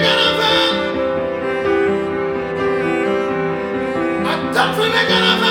i Don't forget about